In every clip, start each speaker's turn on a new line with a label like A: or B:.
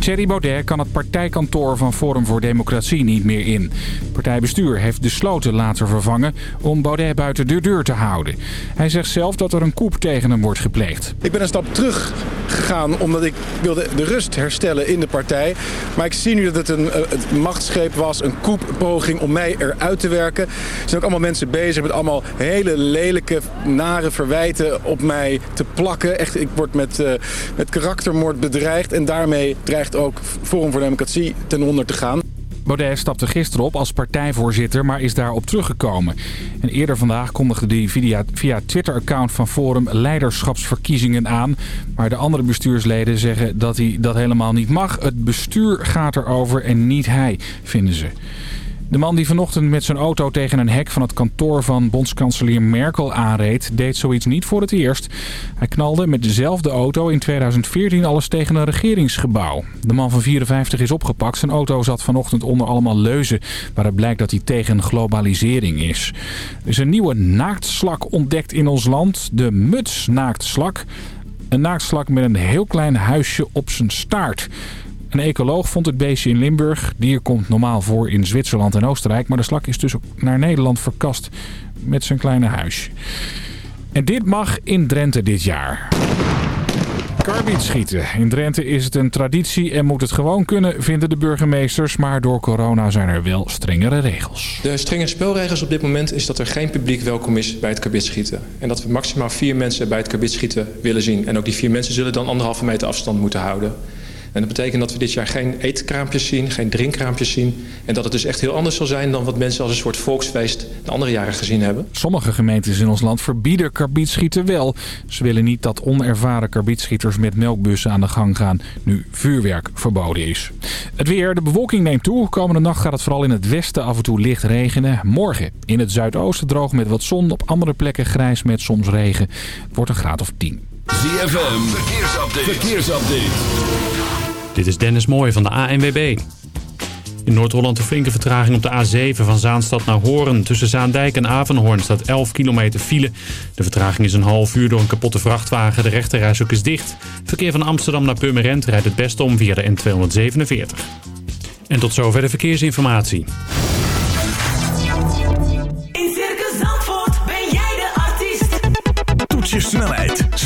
A: Thierry Baudet kan het partijkantoor van Forum voor Democratie niet meer in. Partijbestuur heeft de sloten laten vervangen om Baudet buiten de deur te houden. Hij zegt zelf dat er een koep tegen hem wordt gepleegd.
B: Ik ben een stap terug gegaan omdat ik wilde de rust herstellen in de partij. Maar ik zie nu dat het een, eh, een machtsgreep was, een koeppoging om mij eruit te werken. Er zijn ook allemaal mensen bezig met allemaal hele lelijke, nare verwijten op mij te plakken. Echt, ik word met, uh, met karaktermoord bedreigd en daarmee dreigt ook Forum voor Democratie ten onder te gaan.
A: Baudet stapte gisteren op als partijvoorzitter, maar is daarop teruggekomen. En eerder vandaag kondigde hij via, via Twitter-account van Forum leiderschapsverkiezingen aan. Maar de andere bestuursleden zeggen dat hij dat helemaal niet mag. Het bestuur gaat erover en niet hij, vinden ze. De man die vanochtend met zijn auto tegen een hek van het kantoor van bondskanselier Merkel aanreed, deed zoiets niet voor het eerst. Hij knalde met dezelfde auto in 2014 alles tegen een regeringsgebouw. De man van 54 is opgepakt. Zijn auto zat vanochtend onder allemaal leuzen waaruit blijkt dat hij tegen globalisering is. Er is een nieuwe naaktslak ontdekt in ons land, de mutsnaaktslak. Een naaktslak met een heel klein huisje op zijn staart. Een ecoloog vond het beestje in Limburg. Dier komt normaal voor in Zwitserland en Oostenrijk. Maar de slak is dus naar Nederland verkast met zijn kleine huisje. En dit mag in Drenthe dit jaar. Karbiet schieten. In Drenthe is het een traditie en moet het gewoon kunnen, vinden de burgemeesters. Maar door corona zijn er wel strengere regels.
C: De strenge spelregels op dit moment is dat er geen publiek welkom is bij het karbietschieten. En dat we maximaal vier mensen bij het karbietschieten willen zien. En ook die vier mensen zullen dan anderhalve meter afstand moeten houden. En dat betekent dat we dit jaar geen eetkraampjes zien, geen drinkkraampjes zien. En dat het dus echt heel anders zal zijn dan wat mensen als een soort volksfeest de andere jaren gezien hebben.
A: Sommige gemeentes in ons land verbieden karbietschieten wel. Ze willen niet dat onervaren karbietschieters met melkbussen aan de gang gaan, nu vuurwerk verboden is. Het weer, de bewolking neemt toe. Komende nacht gaat het vooral in het westen af en toe licht regenen. Morgen in het zuidoosten droog met wat zon, op andere plekken grijs met soms regen. Het wordt een graad of 10.
D: ZFM, verkeersupdate. verkeersupdate.
E: Dit is Dennis Mooij van de ANWB. In Noord-Holland een flinke vertraging op de A7 van Zaanstad naar Hoorn. Tussen Zaandijk en Avenhoorn staat 11 kilometer file. De vertraging is een half uur door een kapotte vrachtwagen. De rechterreis is dicht. Verkeer van Amsterdam naar Purmerend rijdt het beste om via de N247. En tot zover de verkeersinformatie.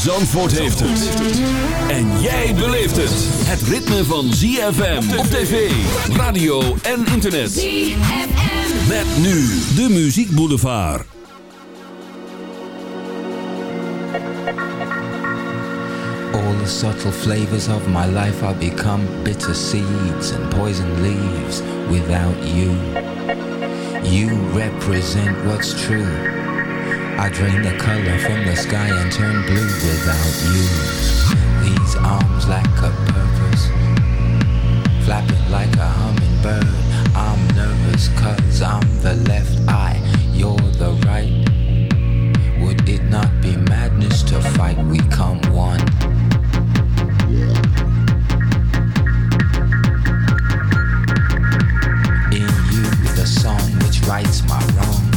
D: Zandvoort heeft het. En jij beleeft het. Het ritme van ZFM op tv, radio en internet.
F: ZFM.
D: Met nu de Muziek Boulevard.
G: All the subtle flavors of my life are become bitter seeds and poison leaves without you. You represent what's true. I drain the color from the sky and turn blue without you. These arms lack a purpose, flapping like a hummingbird. I'm nervous cause I'm the left eye, you're the right. Would it not be madness to fight? We come one. In you, the song which rights my wrongs.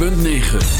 H: 106.9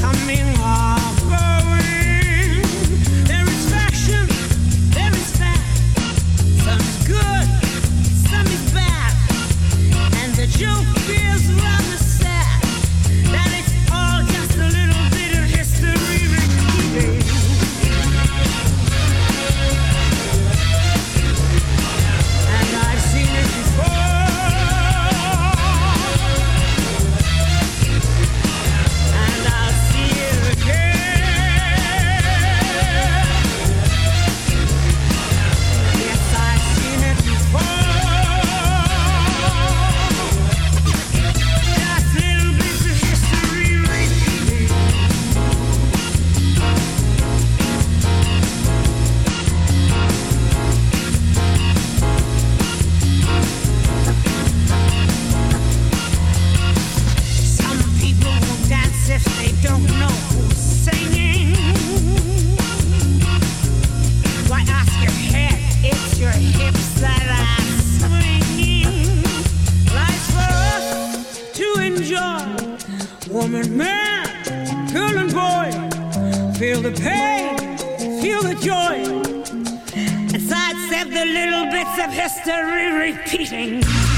I: coming woman, man, girl and boy. Feel the pain, feel the joy. and I said, the little bits of history repeating.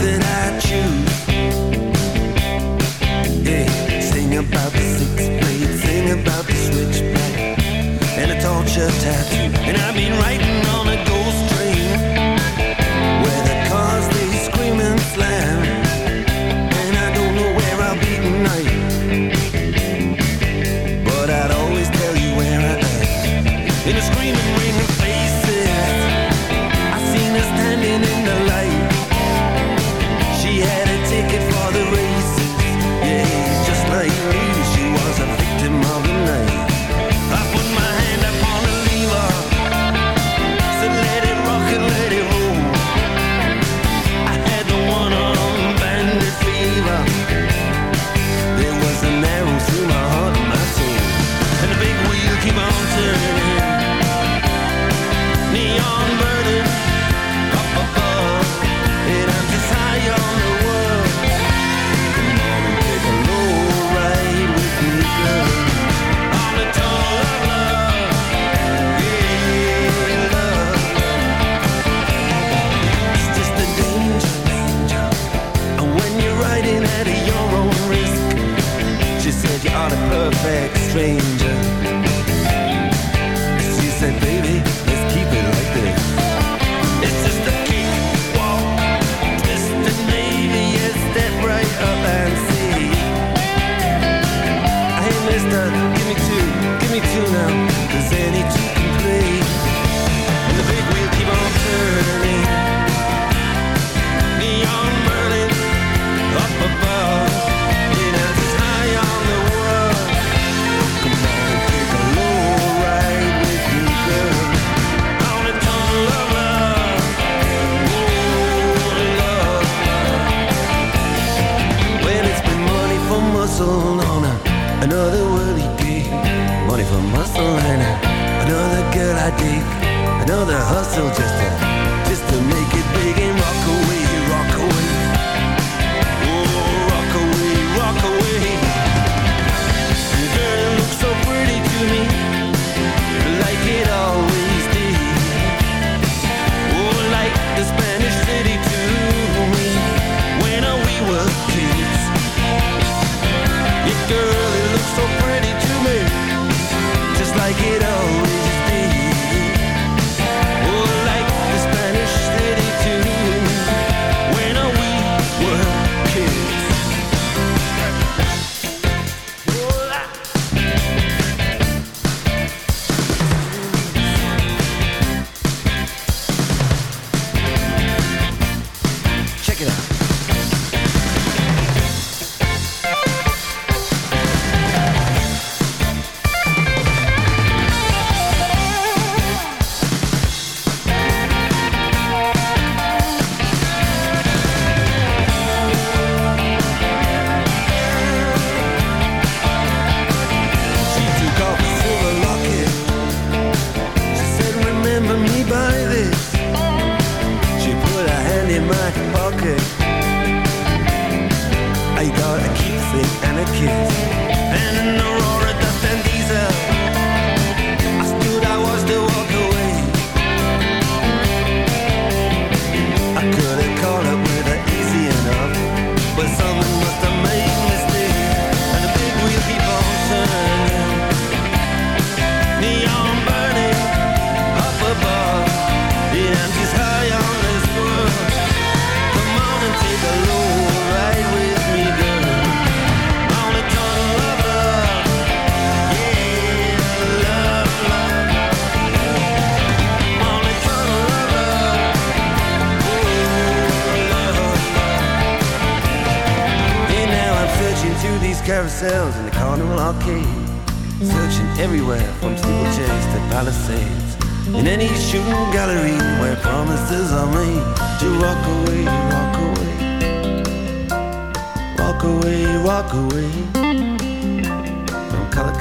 J: that I choose. Yeah, sing about the sing about the switchback, and tattoo. And I mean right.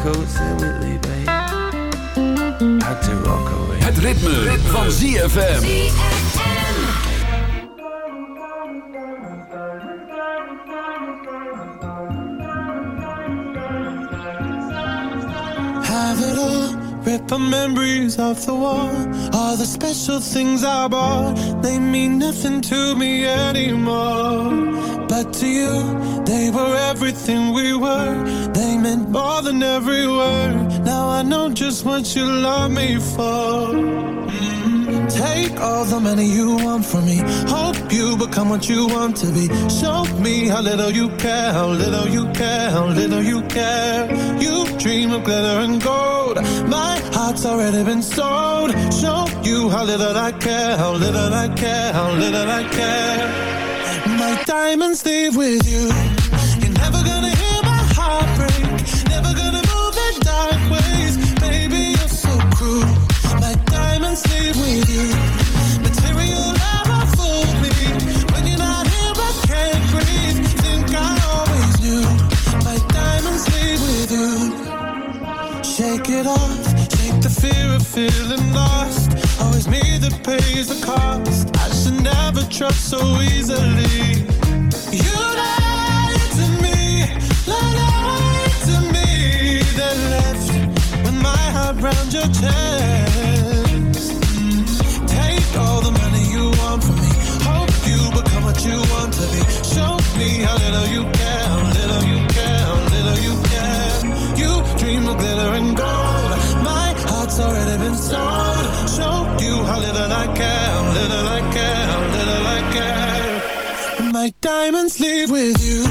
J: coats and Whitley Bay. Had to.
D: Het ritme, ritme. van ZFM.
K: Have it all, rip the memories of the war. All the special things I bought, they mean nothing to me anymore. But to you, they were everything everything we were. They meant more than every word. Now I know just what you love me for. Mm-hmm. Take all the money you want from me. Hope you become what you want to be. Show me how little you care, how little you care, how little you care. You dream of glitter and gold. My heart's already been sold. Show you how little I care, how little I care, how little I care. My diamonds leave with you. so easily. You lied to me, lied to me, then left with my heart your chest. Sleep with you.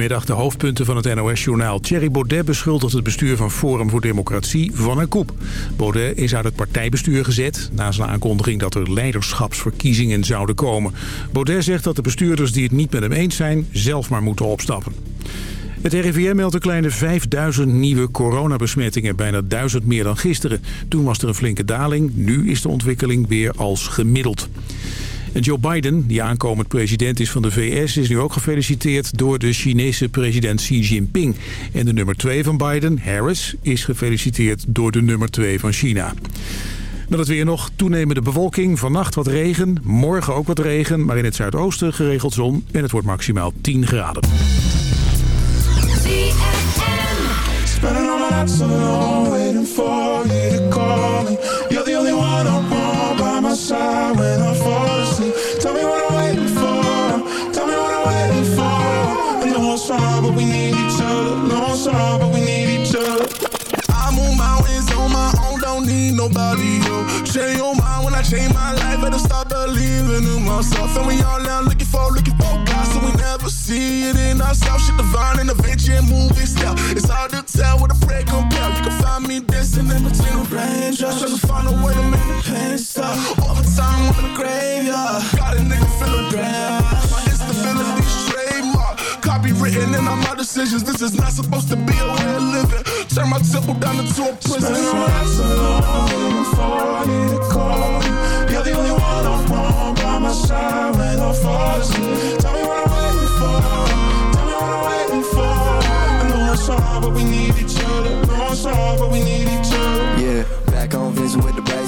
L: Goedemiddag, de hoofdpunten van het NOS-journaal. Thierry Baudet beschuldigt het bestuur van Forum voor Democratie van een koep. Baudet is uit het partijbestuur gezet... na zijn aankondiging dat er leiderschapsverkiezingen zouden komen. Baudet zegt dat de bestuurders die het niet met hem eens zijn... zelf maar moeten opstappen. Het RIVM meldt een kleine 5000 nieuwe coronabesmettingen, bijna 1000 meer dan gisteren. Toen was er een flinke daling, nu is de ontwikkeling weer als gemiddeld. Joe Biden, die aankomend president is van de VS, is nu ook gefeliciteerd door de Chinese president Xi Jinping. En de nummer 2 van Biden, Harris, is gefeliciteerd door de nummer 2 van China. Dan het weer nog toenemende bewolking. Vannacht wat regen, morgen ook wat regen, maar in het zuidoosten geregeld zon. En het wordt maximaal 10 graden.
K: But we need each other.
M: I move mountains on my own, don't need nobody, yo. Change your mind when I change my life, better start believing in myself. And we all now looking for, looking for God, so we never see it in ourselves. Shit divine and adventure and movie style. It's hard to tell what a prayer compare. You can find me dancing in between the raindrops, trying to find a way to make the pain stop. Decisions. This is not supposed to be a way of living. Turn my temple down into a prison.
K: Spending all my nights alone, waiting for a call. You're the only one I want by my side when I fall asleep. Tell me what I'm waiting for. Tell me what I'm waiting for. I know it's hard, but we need each other. No, it's hard, but we need each other.
N: Yeah, back on Vincent with the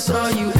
H: that's all you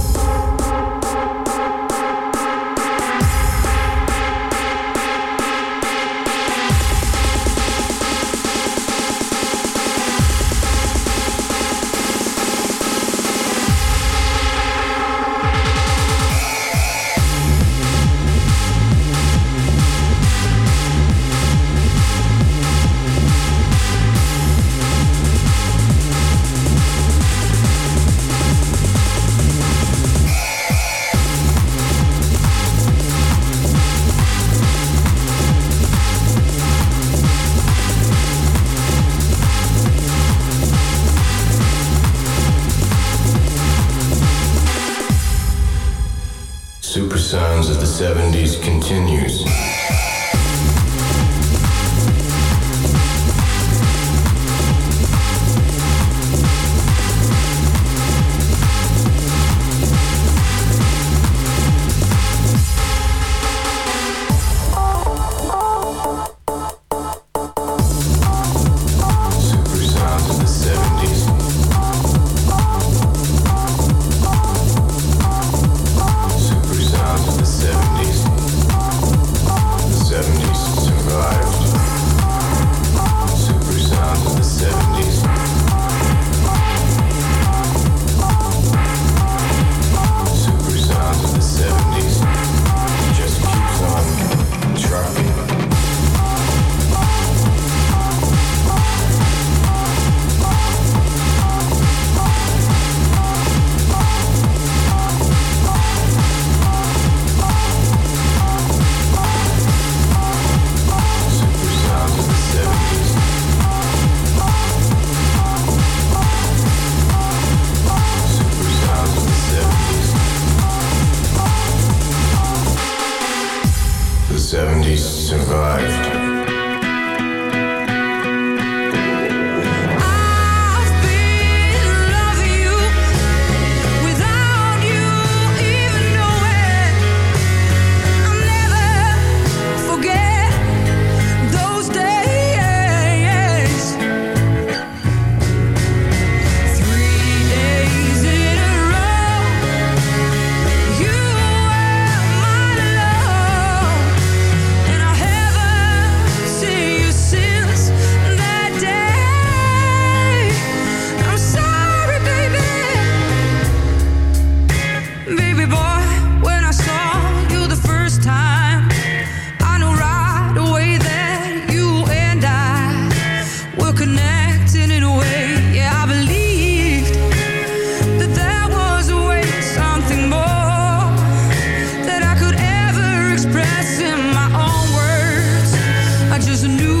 H: there's a new